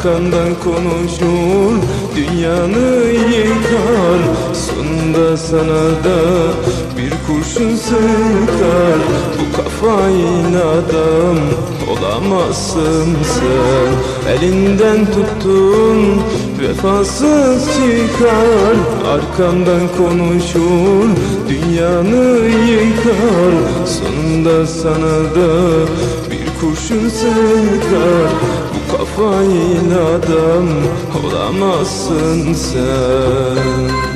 Arkandan konuşur dünyanı yıkar. Sonunda sana da bir kurşun sıkar. Bu kafayla adam olamazsın sen. Elinden tuttun vefasız çıkar. Arkamdan konuşur dünyanı yıkar. Sonunda sana da bir kurşun sıkar kafayla adam olamazsın sen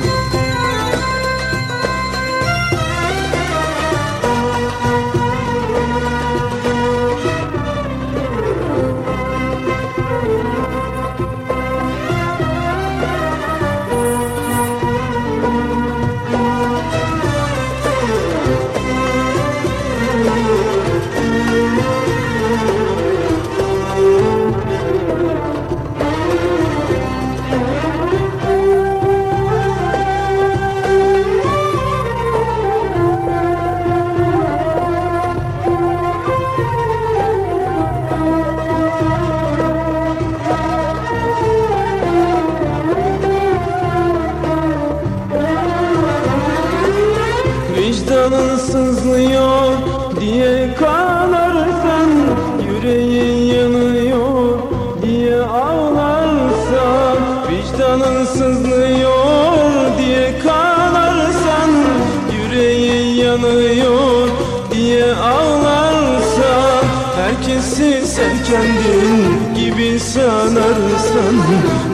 kendin gibi sanarsan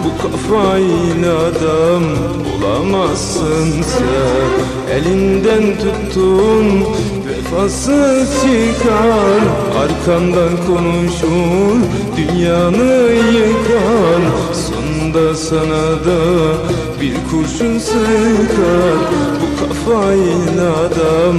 Bu kafayla adam olamazsın sen. Elinden tuttun vefasız çıkar Arkandan konuşur dünyanı yıkar. Sonunda sana da bir kurşun sıkar. Bu kafayla adam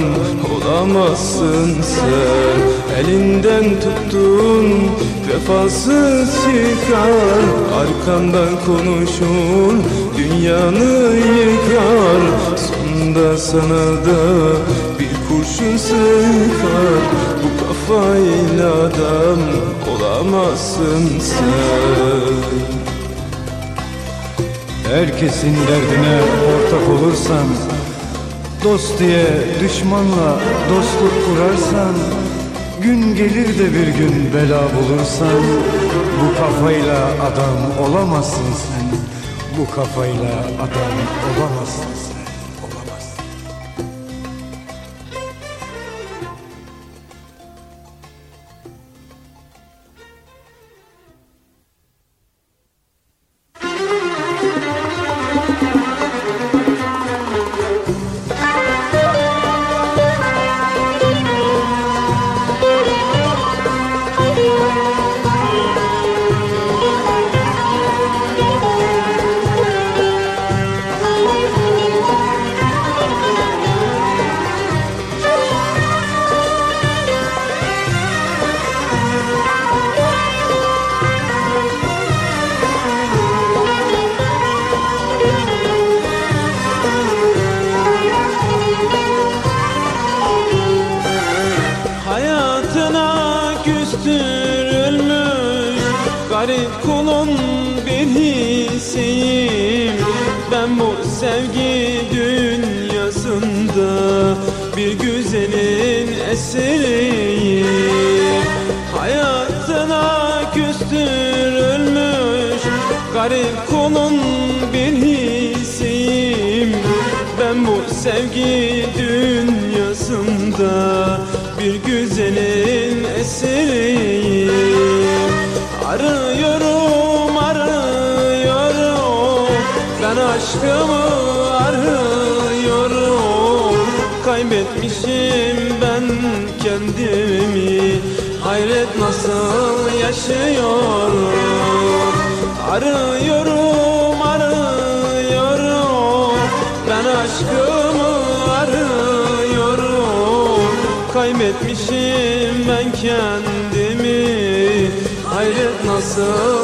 olamazsın sen Elinden tuttun vefasız çıkar. Arkandan konuşur dünyanı yıkar. Sonunda sana da bir kurşun sıkar. Bu kafayla adam olamazsın sen. Herkesin derdine ortak olursan Dost diye düşmanla dostluk kurarsan Gün gelir de bir gün bela bulursan Bu kafayla adam olamazsın sen. Bu kafayla adam olamazsın sen aşkımı arıyorum. Kaybetmişim ben kendimi. Hayret nasıl yaşıyorum? Arıyorum arıyorum. Ben aşkımı arıyorum. Kaybetmişim ben kendimi. Hayret nasıl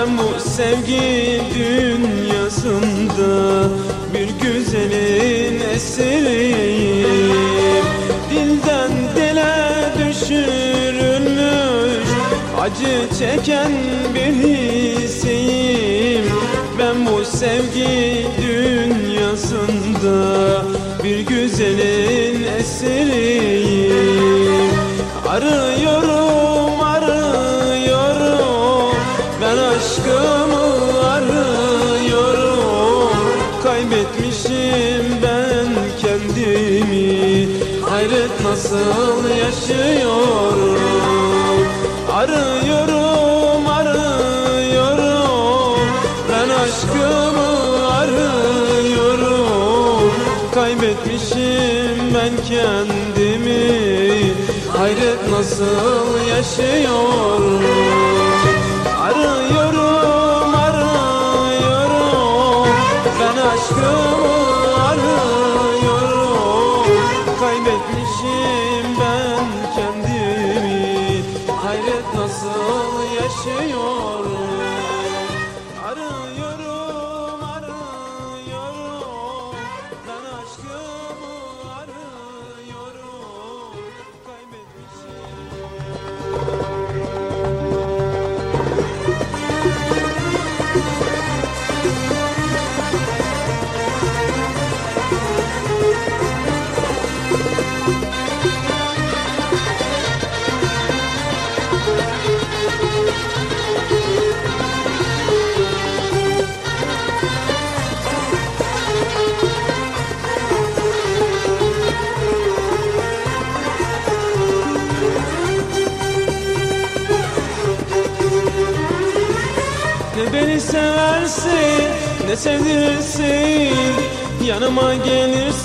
Ben bu sevgi dünyasında Bir güzelin esiriyim Dilden dile düşürülmüş Acı çeken bir hissiyim Ben bu sevgi dünyasında Bir güzelin esiriyim Arıyorum yaşıyorum Arıyorum arıyorum. Ben aşkımı arıyorum. Kaybetmişim ben kendimi. Hayret nasıl yaşıyorum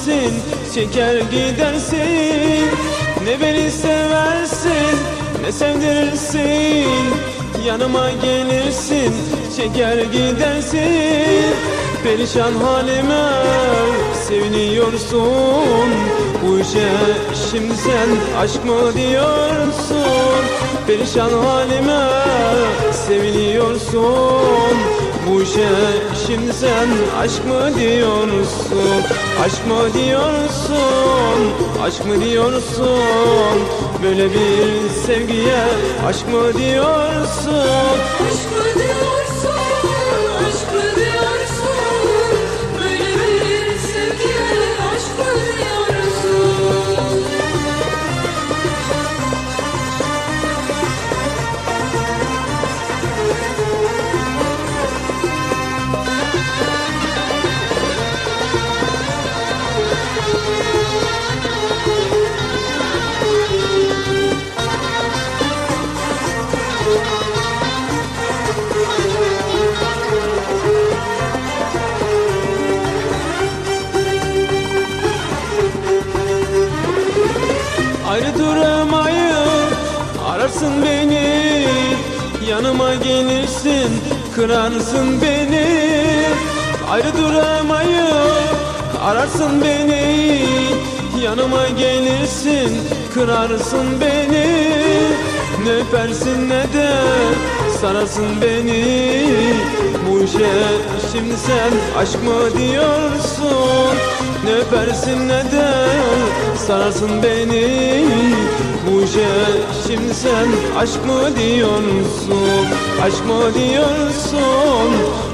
gelirsin çeker gidersin. Ne beni seversin ne sevdirirsin. Yanıma gelirsin çeker gidersin. Perişan halime seviniyorsun. Bu işe şimdi sen aşk mı diyorsun? Perişan halime seviniyorsun. Bu işe şimdi sen aşk mı diyorsun Aşk mı diyorsun? Aşk mı diyorsun? Böyle bir sevgiye aşk mı diyorsun kırarsın beni. Ne öpersin ne de sararsın beni. Bu işe şimdi sen aşk mı diyorsun? Ne öpersin ne de sararsın beni. Bu işe şimdi sen aşk mı diyorsun? Aşk mı diyorsun?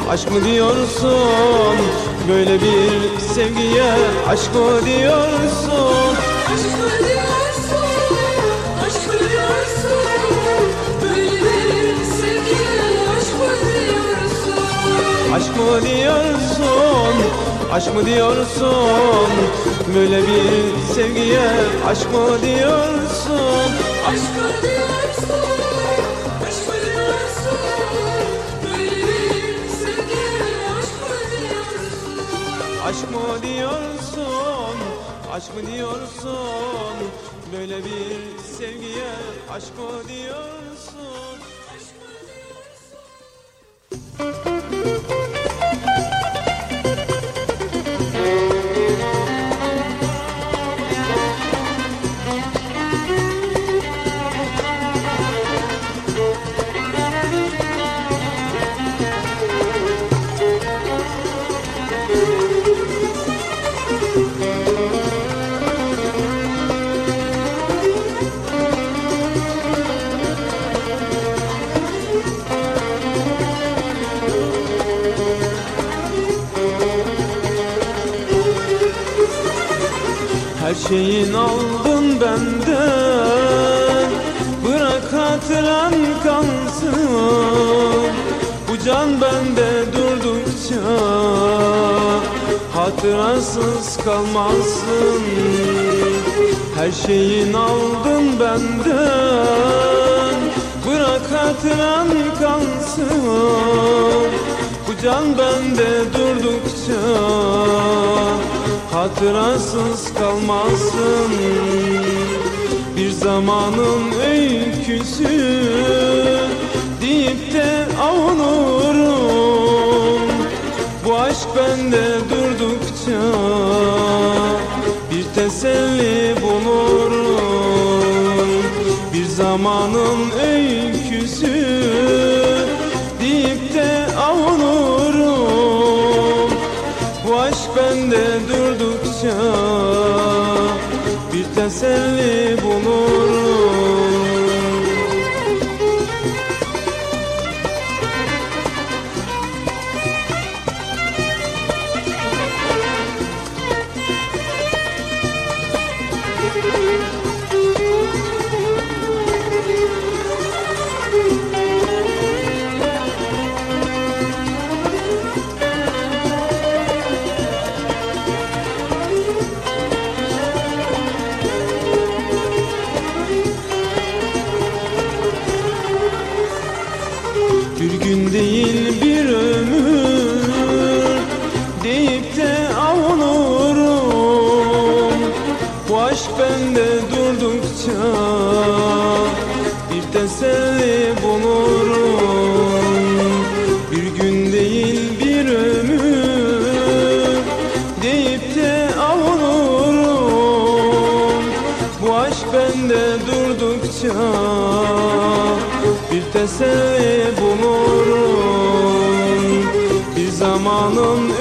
Aşk mı diyorsun? Böyle bir sevgiye aşk mı diyorsun mı diyorsun? Aşk mı diyorsun? Böyle bir sevgiye aşk mı diyorsun? Aşk mı diyorsun, aşk mı diyorsun Böyle bir sevgiye aşk mı diyorsun? Aşk mı diyorsun? Aşk mı diyorsun? Böyle bir sevgiye aşk mı diyorsun şeyin aldın benden. Bırak hatıran kalsın. Bu can bende durdukça Hatırasız kalmazsın Her şeyin aldın benden. Bırak hatıran kalsın. Bu can bende durdukça Hatırasız kalmasın. Bir zamanın öyküsü Deyip de avunurum. Bu aşk bende durdukça Bir teselli bulurum. Bir zamanın öyküsü durdukça bir teselli bulurum Bir gün değil bir ömür deyip de avunurum. Bu aşk bende durdukça bir teselli bulurum. Bir gün değil bir ömür deyip de avunurum. Bu aşk bende durdukça bir teselli zamanın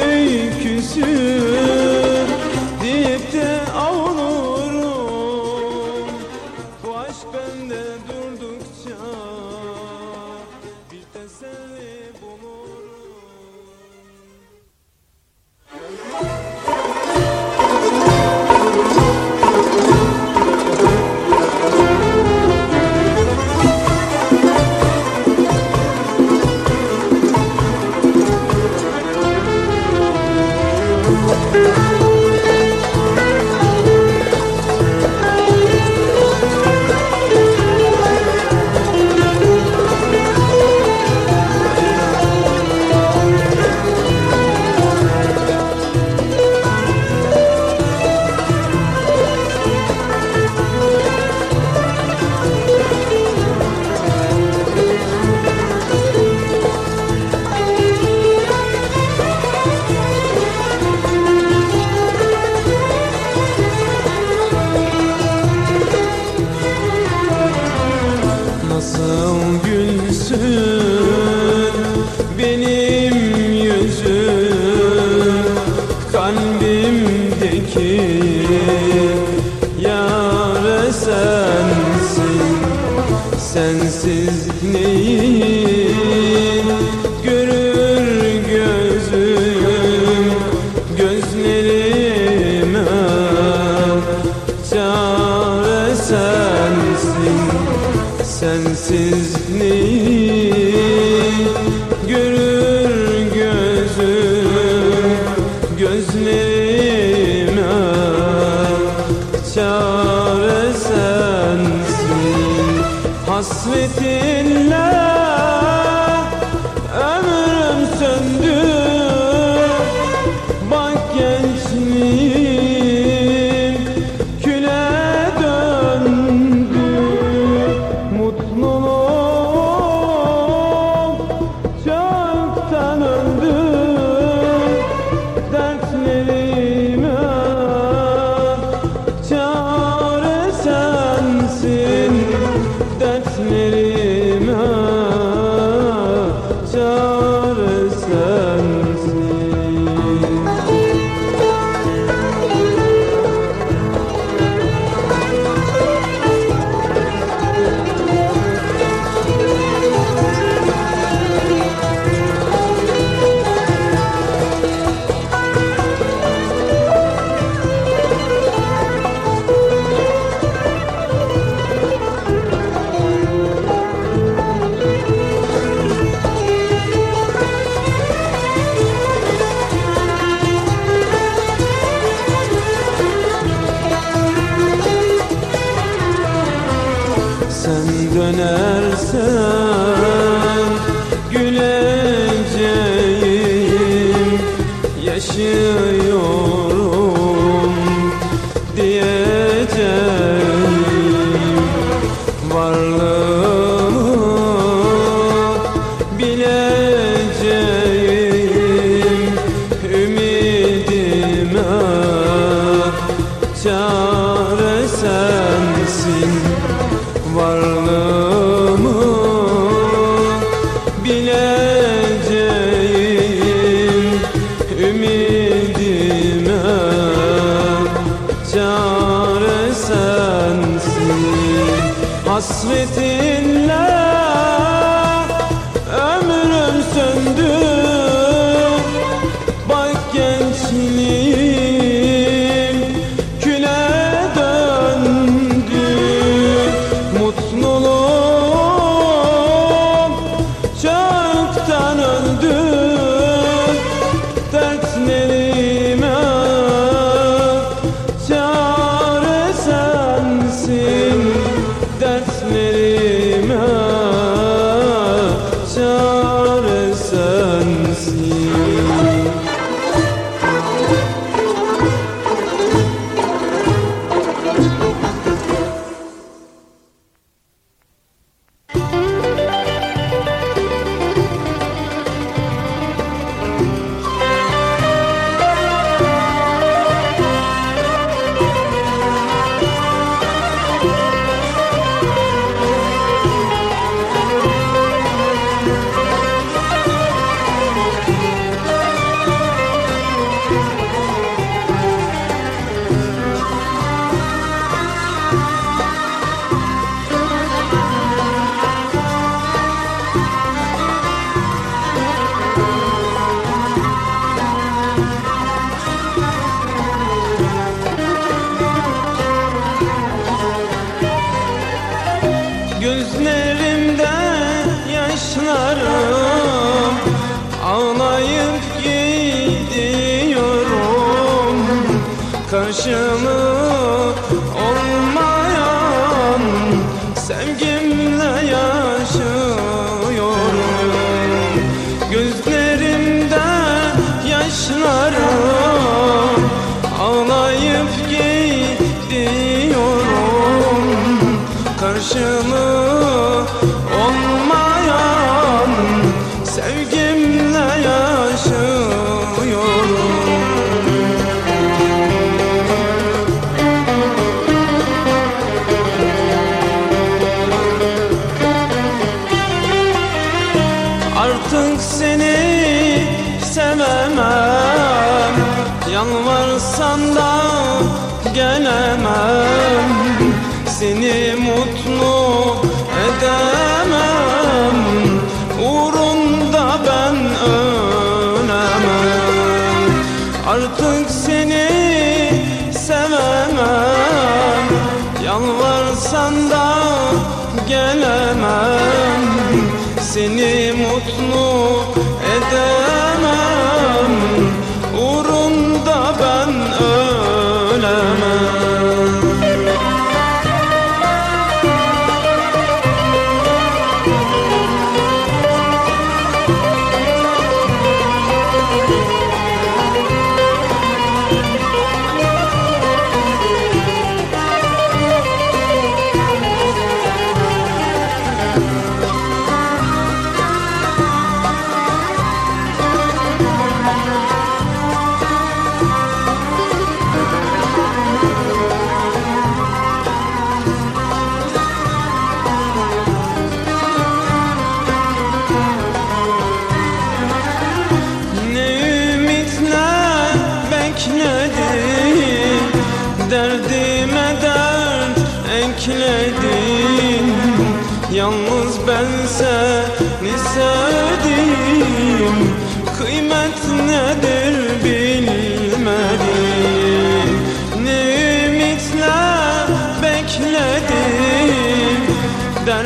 是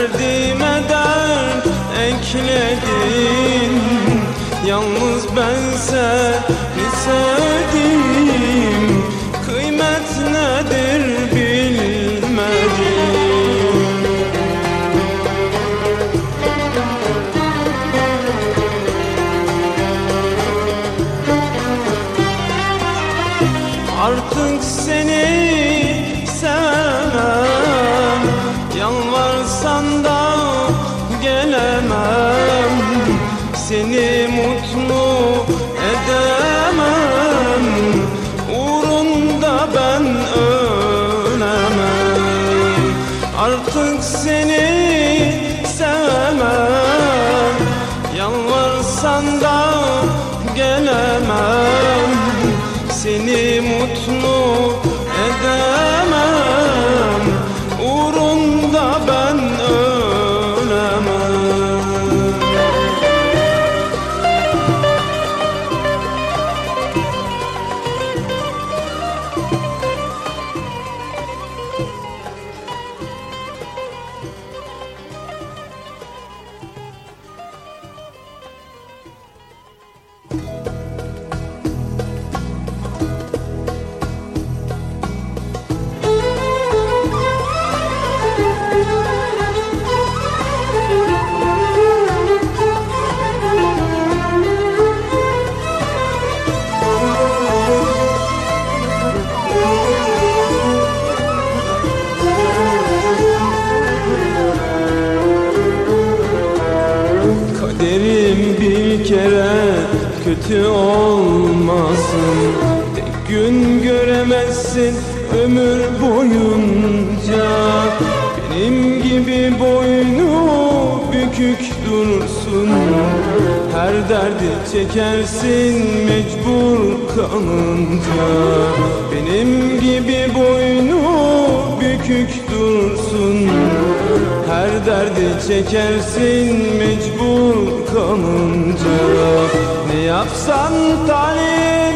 Derdime dert ekledim Yalnız ben kötü olmasın. Tek gün göremezsin ömür boyunca. Benim gibi boynu bükük durursun Her derdi çekersin mecbur kalınca. Benim gibi boynu bükük durursun her derdi çekersin mecbur kalınca. Ne yapsan talip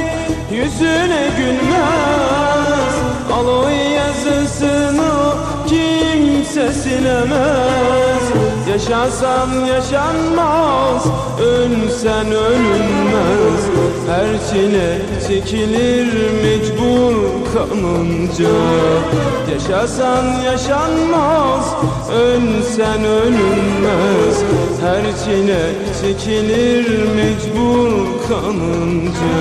yüzüne gülmez. Al o yazısını kimse silemez. Yaşasan yaşanmaz Ölsen ölünmez. Her çile çekilir mecbur kanunca Yaşasan yaşanmaz Ölsen ölünmez Her çile çekilir mecbur kanunca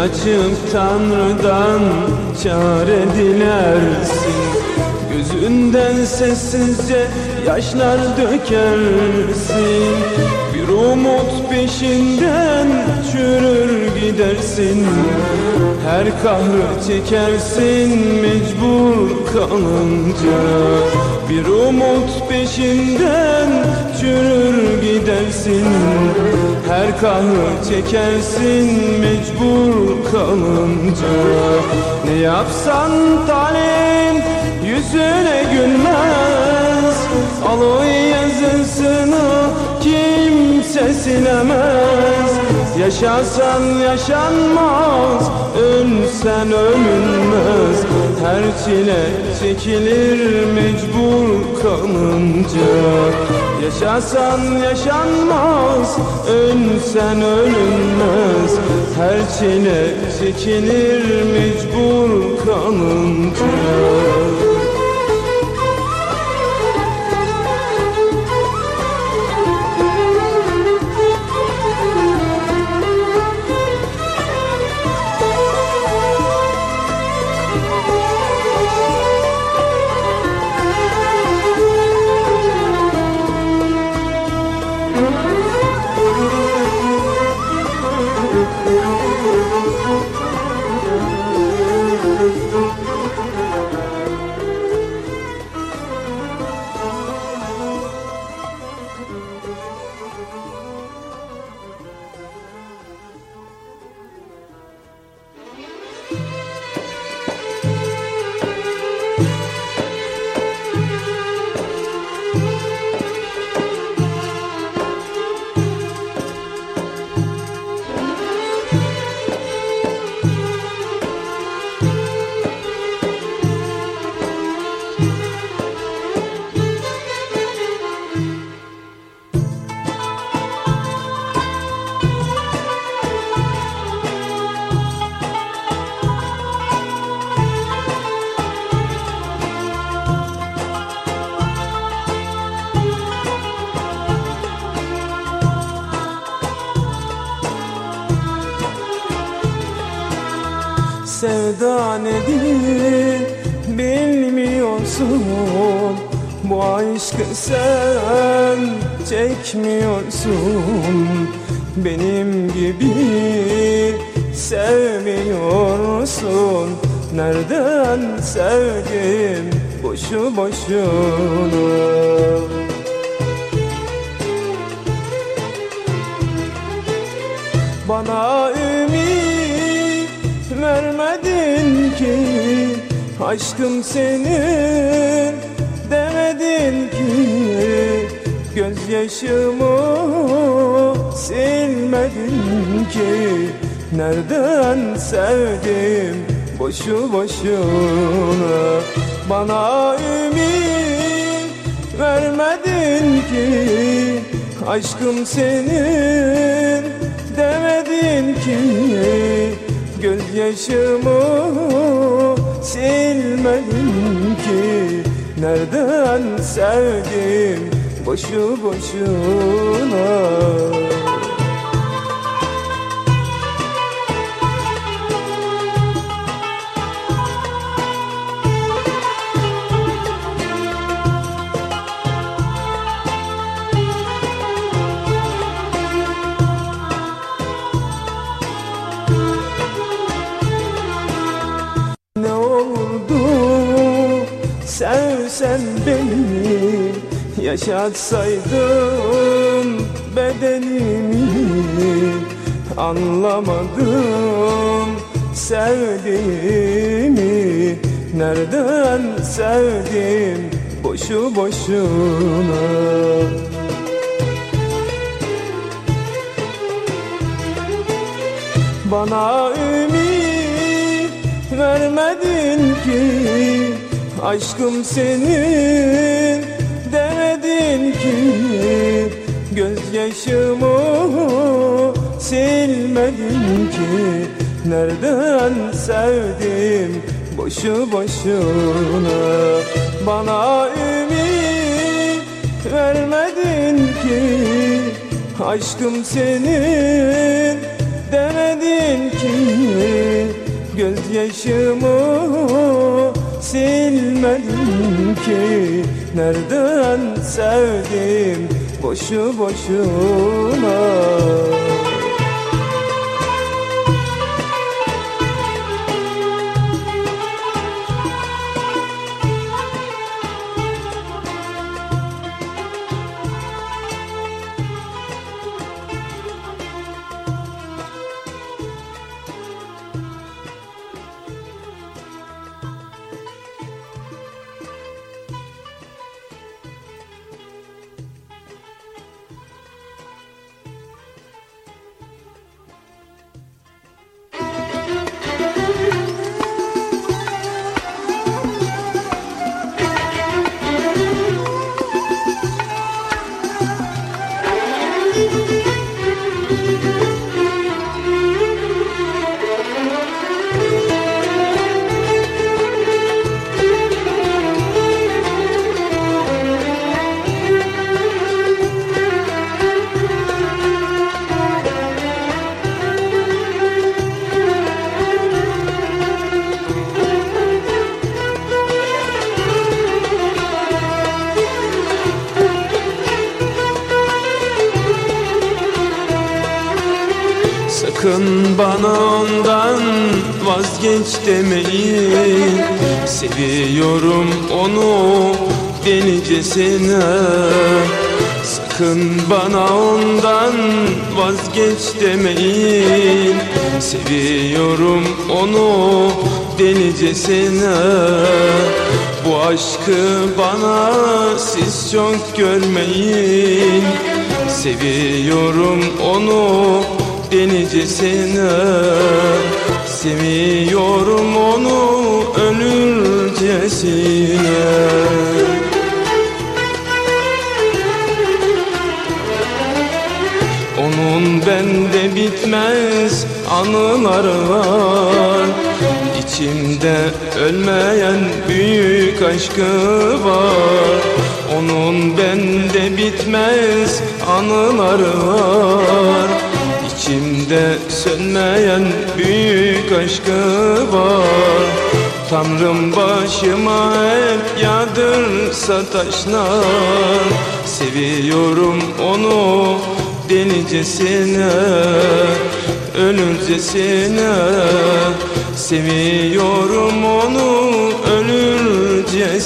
açıp Tanrı'dan çare dilersin. Gözünden sessizce yaşlar dökersin. Bir umut peşinden çürür gidersin. Her kahrı çekersin mecbur kalınca. Bir umut peşinden çürür gidersin. Her kahrı çekersin mecbur kalınca. Ne yapsan talin yüzüne gülmez. Al o yazısını kimse silemez. Yaşasan yaşanmaz Ölsen ölünmez çile çekilir mecbur kalınca. Yaşasan yaşanmaz Ölsen ölünmez. Her çile çekilir mecbur kalınca Sevda nedir? Bilmiyorsun. Bu aşkı sen çekmiyorsun. Benim gibi sevmiyorsun. Nereden sevdim boşu boşuna? Bana Aşkım senin demedin ki Gözyaşımı silmedin ki. Nereden sevdim boşu boşuna? Bana ümit vermedin ki. Aşkım senin demedin ki. Gözyaşımı silmedin ki Nereden sevdim boşu boşuna Yaşatsaydın bedenimi Anlamadım. Sevdiğimi Nereden sevdim boşu boşuna? Bana ümit vermedin ki Aşkım senin demedin ki Gözyaşımı silmedin ki. Nereden sevdim boşu boşuna? Bana ümit vermedin ki. Aşkım senin demedin ki. Gözyaşımı silmedin ki Nereden sevdim boşu boşuna Sakın bana ondan vazgeç demeyin. Seviyorum onu delicesine Sakın bana ondan vazgeç demeyin. Seviyorum onu delicesine Bu aşkı bana siz çok görmeyin. Seviyorum onu delicesine Seviyorum onu ölürcesine Onun bende bitmez anıları var. İçimde ölmeyen büyük aşkı var. Onun bende bitmez anıları var İçimde sönmeyen büyük aşkı var. Tanrım başıma hep yağdırsa taşlar. Seviyorum onu delicesine Ölürcesine Seviyorum onu ölürcesine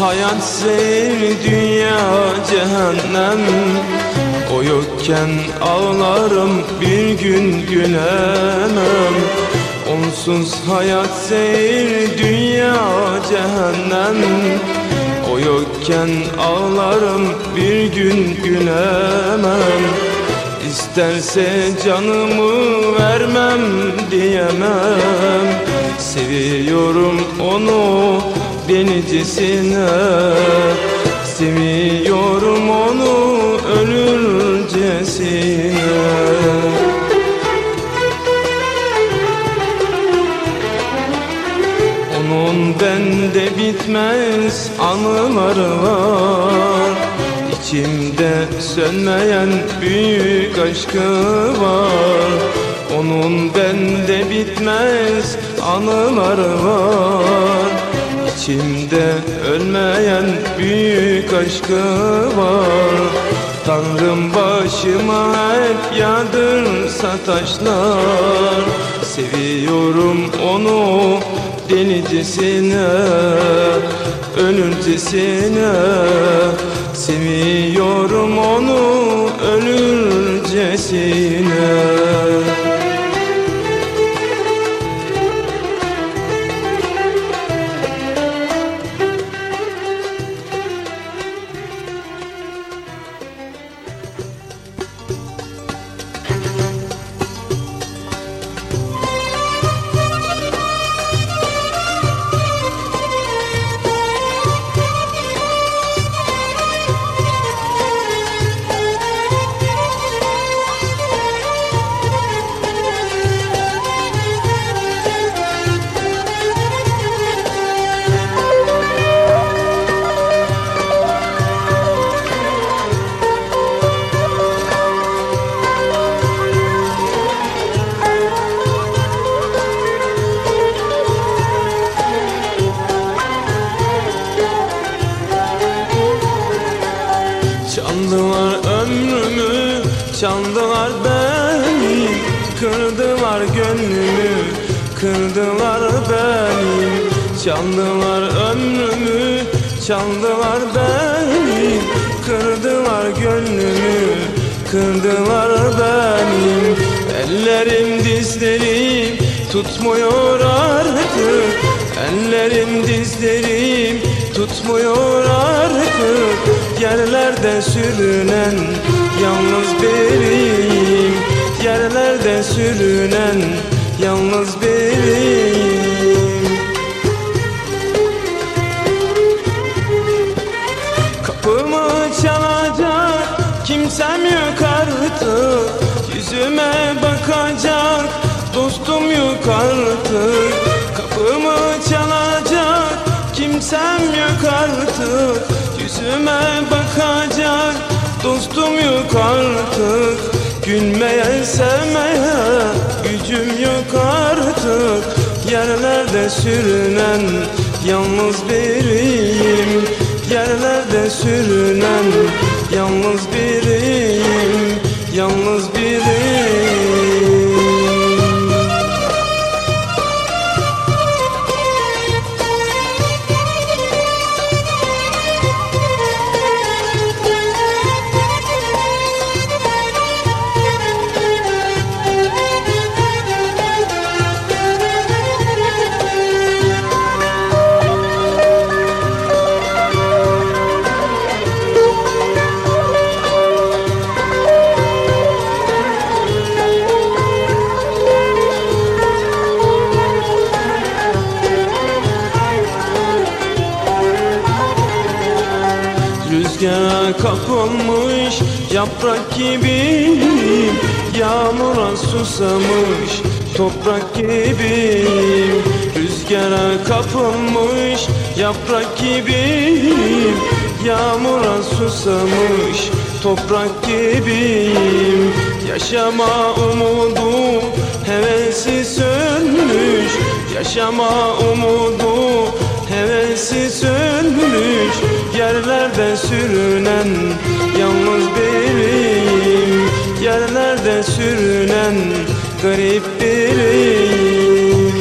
hayat zehir dünya cehennem. O yokken ağlarım bir gün gülemem. Onsuz hayat zehir dünya cehennem. O yokken ağlarım bir gün gülemem. İsterse canımı vermem diyemem. Seviyorum onu delicesine Seviyorum onu ölürcesine Onun bende bitmez anıları var. İçimde sönmeyen büyük aşkı var. Onun bende bitmez anıları var İçimde ölmeyen büyük aşkı var. Tanrım başıma hep yağdırsa taşlar. Seviyorum onu delicesine Ölürcesine Seviyorum onu ölürcesine çaldılar beni Kırdılar gönlümü, kırdılar beni. Çaldılar ömrümü, çaldılar beni Kırdılar gönlümü, kırdılar beni. Ellerim dizlerim tutmuyor artık Ellerim dizlerim tutmuyor artık Yerlerde sürünen yalnız benim Yerlerde sürünen yalnız benim Kapımı çalacak kimsem yok artık. Yüzüme bakacak dostum yok artık kimsem yok artık Yüzüme bakacak. Dostum yok artık Gülmeye sevmeye gücüm yok artık. Yerlerde sürünen yalnız biriyim. Yerlerde sürünen yalnız biriyim yaprak gibiyim Yağmura susamış toprak gibiyim. Rüzgara kapılmış yaprak gibiyim Yağmura susamış toprak gibiyim. Yaşama umudu hevesi sönmüş Yaşama umudu hevesi sönmüş Yerlerde sürünen yalnız biriyim. Yerlerde sürünen garip biriyim.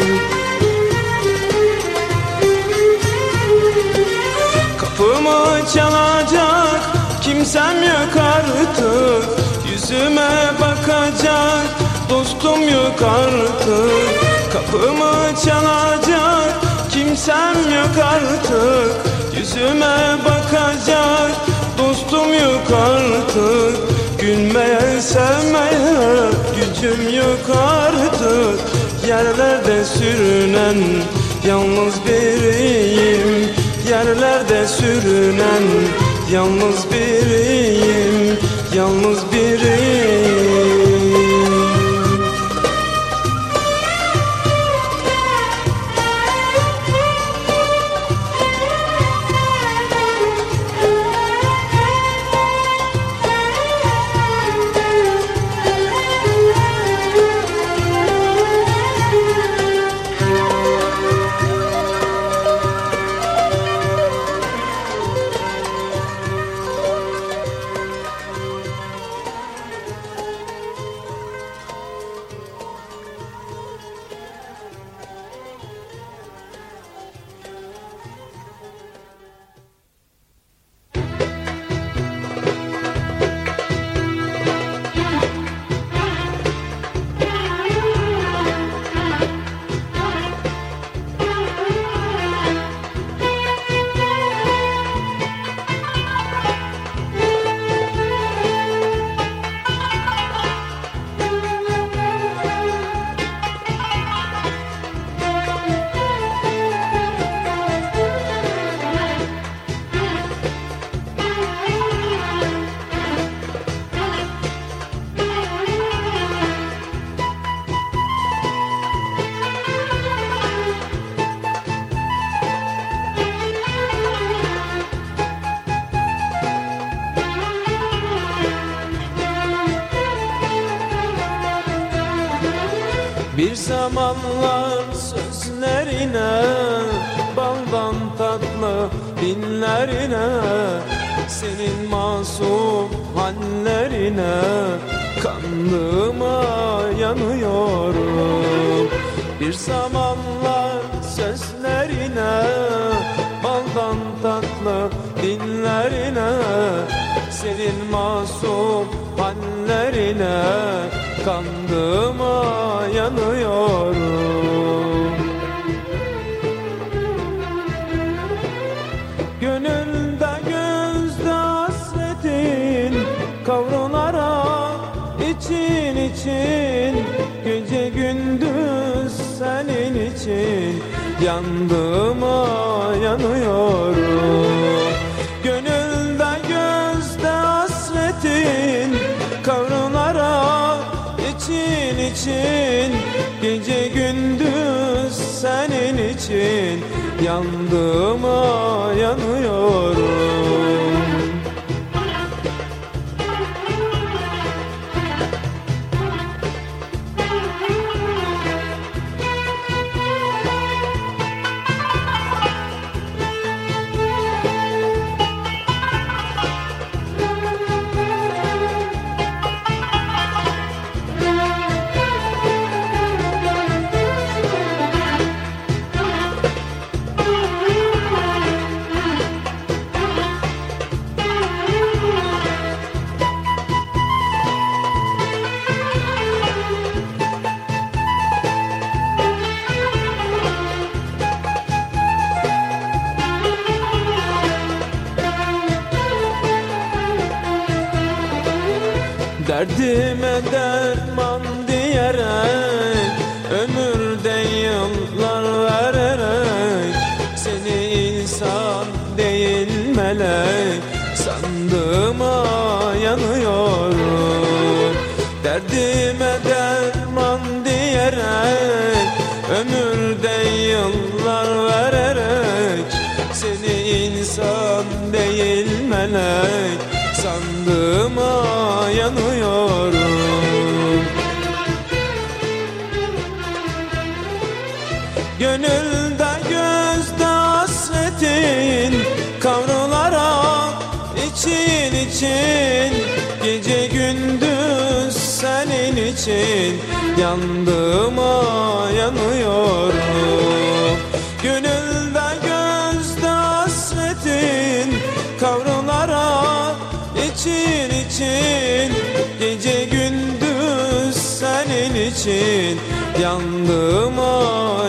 Kapımı çalacak kimsem yok artık. Yüzüme bakacak dostum yok artık. Kapımı çalacak kimsem yok artık Yüzüme bakacak. Dostum yok artık. Gülmeye sevmeye gücüm yok artık. Yerlerde sürünen yalnız biriyim. Yerlerde sürünen yalnız biriyim. Yalnız biriyim masum hallerine Kandığıma yanıyorum. Gönülde gözde hasretin Kavrularak için için Gece gündüz senin için Yandığıma yanıyorum için Gece gündüz senin için Yandığıma yanıyorum Derdime derman diyerek Ömürde yıllar vererek Seni insan değil melek Sandığıma yanıyorum. Gönülde gözde hasretin Kavrularak için için için Yandığıma yanıyorum Gönülde gözde hasretin Kavrularak için için Gece gündüz senin için Yandığıma